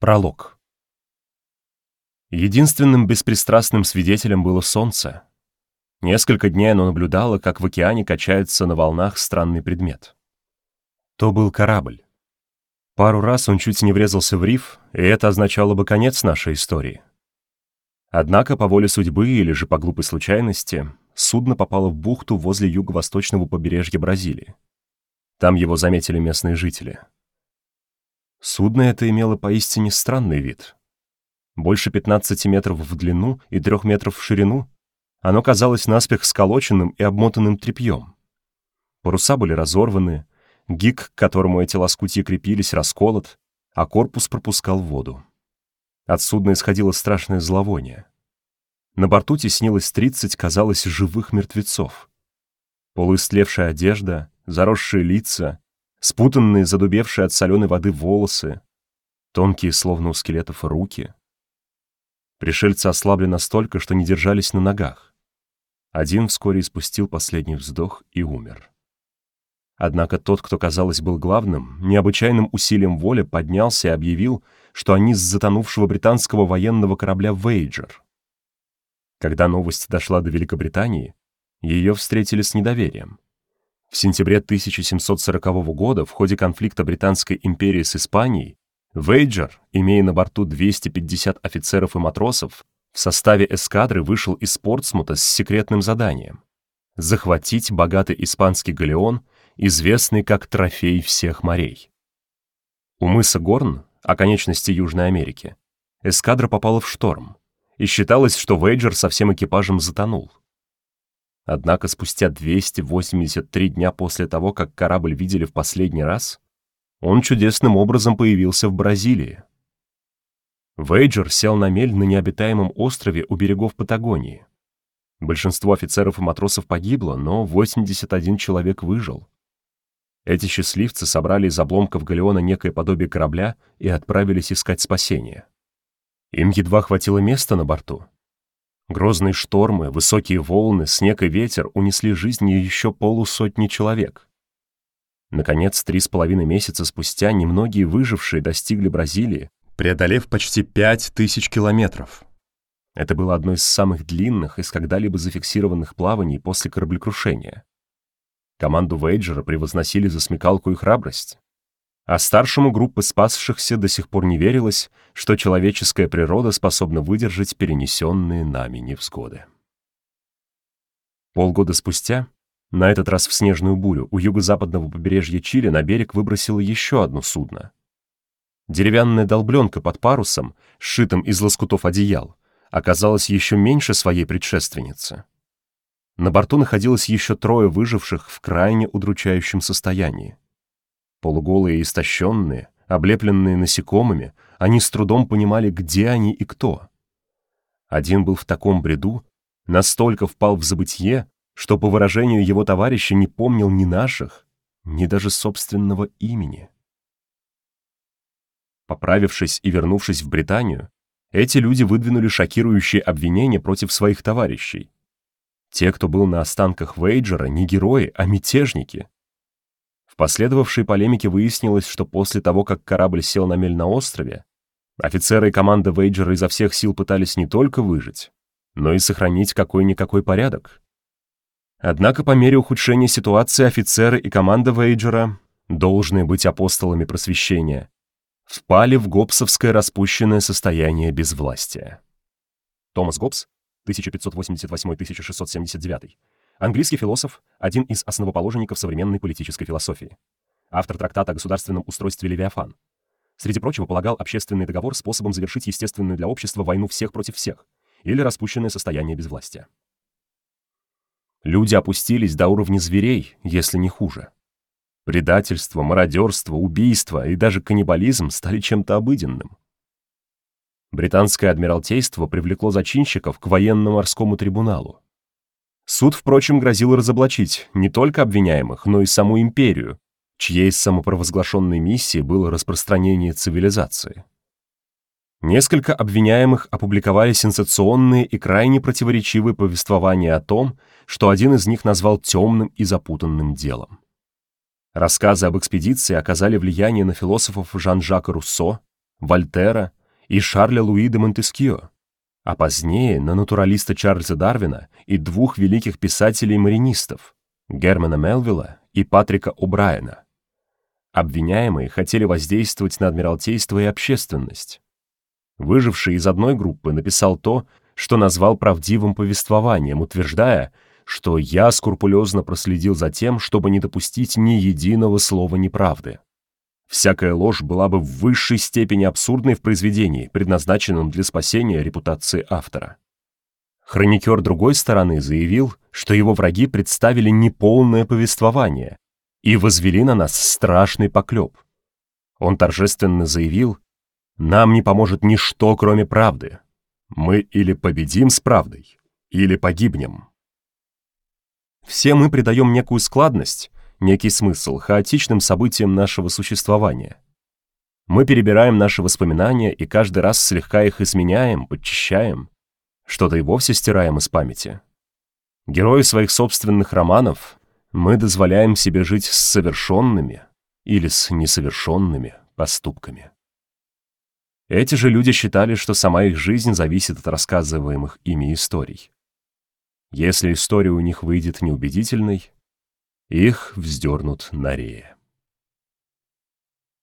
Пролог. Единственным беспристрастным свидетелем было солнце. Несколько дней оно наблюдало, как в океане качается на волнах странный предмет. То был корабль. Пару раз он чуть не врезался в риф, и это означало бы конец нашей истории. Однако, по воле судьбы или же по глупой случайности, судно попало в бухту возле юго-восточного побережья Бразилии. Там его заметили местные жители — Судно это имело поистине странный вид. Больше 15 метров в длину и 3 метров в ширину, оно казалось наспех сколоченным и обмотанным тряпьем. Паруса были разорваны, гик, к которому эти лоскутья крепились, расколот, а корпус пропускал воду. От судна исходило страшное зловоние. На борту теснилось 30, казалось, живых мертвецов. Полуистлевшая одежда, заросшие лица, спутанные, задубевшие от соленой воды волосы, тонкие, словно у скелетов, руки. Пришельцы ослабли настолько, что не держались на ногах. Один вскоре испустил последний вздох и умер. Однако тот, кто, казалось, был главным, необычайным усилием воли поднялся и объявил, что они с затонувшего британского военного корабля «Вейджер». Когда новость дошла до Великобритании, ее встретили с недоверием. В сентябре 1740 года в ходе конфликта Британской империи с Испанией Вейджер, имея на борту 250 офицеров и матросов, в составе эскадры вышел из Портсмута с секретным заданием — захватить богатый испанский галеон, известный как трофей всех морей. У мыса Горн, оконечности Южной Америки, эскадра попала в шторм, и считалось, что Вейджер со всем экипажем затонул. Однако спустя 283 дня после того, как корабль видели в последний раз, он чудесным образом появился в Бразилии. Вейджер сел на мель на необитаемом острове у берегов Патагонии. Большинство офицеров и матросов погибло, но 81 человек выжил. Эти счастливцы собрали из обломков галеона некое подобие корабля и отправились искать спасения. Им едва хватило места на борту, Грозные штормы, высокие волны, снег и ветер унесли жизни еще полусотни человек. Наконец, три с половиной месяца спустя немногие выжившие достигли Бразилии, преодолев почти пять тысяч километров. Это было одно из самых длинных из когда-либо зафиксированных плаваний после кораблекрушения. Команду Вейджера превозносили за смекалку и храбрость а старшему группы спасшихся до сих пор не верилось, что человеческая природа способна выдержать перенесенные нами невзгоды. Полгода спустя, на этот раз в снежную бурю, у юго-западного побережья Чили на берег выбросило еще одно судно. Деревянная долбленка под парусом, сшитым из лоскутов одеял, оказалась еще меньше своей предшественницы. На борту находилось еще трое выживших в крайне удручающем состоянии. Полуголые и истощенные, облепленные насекомыми, они с трудом понимали, где они и кто. Один был в таком бреду, настолько впал в забытье, что, по выражению его товарища, не помнил ни наших, ни даже собственного имени. Поправившись и вернувшись в Британию, эти люди выдвинули шокирующие обвинения против своих товарищей. Те, кто был на останках Вейджера, не герои, а мятежники. В последовавшей полемике выяснилось, что после того, как корабль сел на мель на острове, офицеры и команда Вейджера изо всех сил пытались не только выжить, но и сохранить какой-никакой порядок. Однако по мере ухудшения ситуации офицеры и команда Вейджера, должные быть апостолами просвещения, впали в гоббсовское распущенное состояние безвластия. Томас Гоббс, 1588-1679, Английский философ — один из основоположников современной политической философии. Автор трактата о государственном устройстве «Левиафан». Среди прочего, полагал общественный договор способом завершить естественную для общества войну всех против всех или распущенное состояние безвластия. Люди опустились до уровня зверей, если не хуже. Предательство, мародерство, убийство и даже каннибализм стали чем-то обыденным. Британское адмиралтейство привлекло зачинщиков к военно-морскому трибуналу. Суд, впрочем, грозил разоблачить не только обвиняемых, но и саму империю, чьей самопровозглашенной миссией было распространение цивилизации. Несколько обвиняемых опубликовали сенсационные и крайне противоречивые повествования о том, что один из них назвал темным и запутанным делом. Рассказы об экспедиции оказали влияние на философов Жан-Жака Руссо, Вольтера и Шарля Луи де Монтескио, а позднее на натуралиста Чарльза Дарвина и двух великих писателей-маринистов Германа Мелвилла и Патрика О'Брайена. Обвиняемые хотели воздействовать на Адмиралтейство и общественность. Выживший из одной группы написал то, что назвал правдивым повествованием, утверждая, что я скрупулезно проследил за тем, чтобы не допустить ни единого слова неправды. Всякая ложь была бы в высшей степени абсурдной в произведении, предназначенном для спасения репутации автора. Хроникер другой стороны заявил, что его враги представили неполное повествование и возвели на нас страшный поклеп. Он торжественно заявил, «Нам не поможет ничто, кроме правды. Мы или победим с правдой, или погибнем». Все мы придаем некую складность, некий смысл хаотичным событиям нашего существования. Мы перебираем наши воспоминания и каждый раз слегка их изменяем, подчищаем, что-то и вовсе стираем из памяти. Герои своих собственных романов мы дозволяем себе жить с совершенными или с несовершенными поступками. Эти же люди считали, что сама их жизнь зависит от рассказываемых ими историй. Если история у них выйдет неубедительной, их вздернут на рее.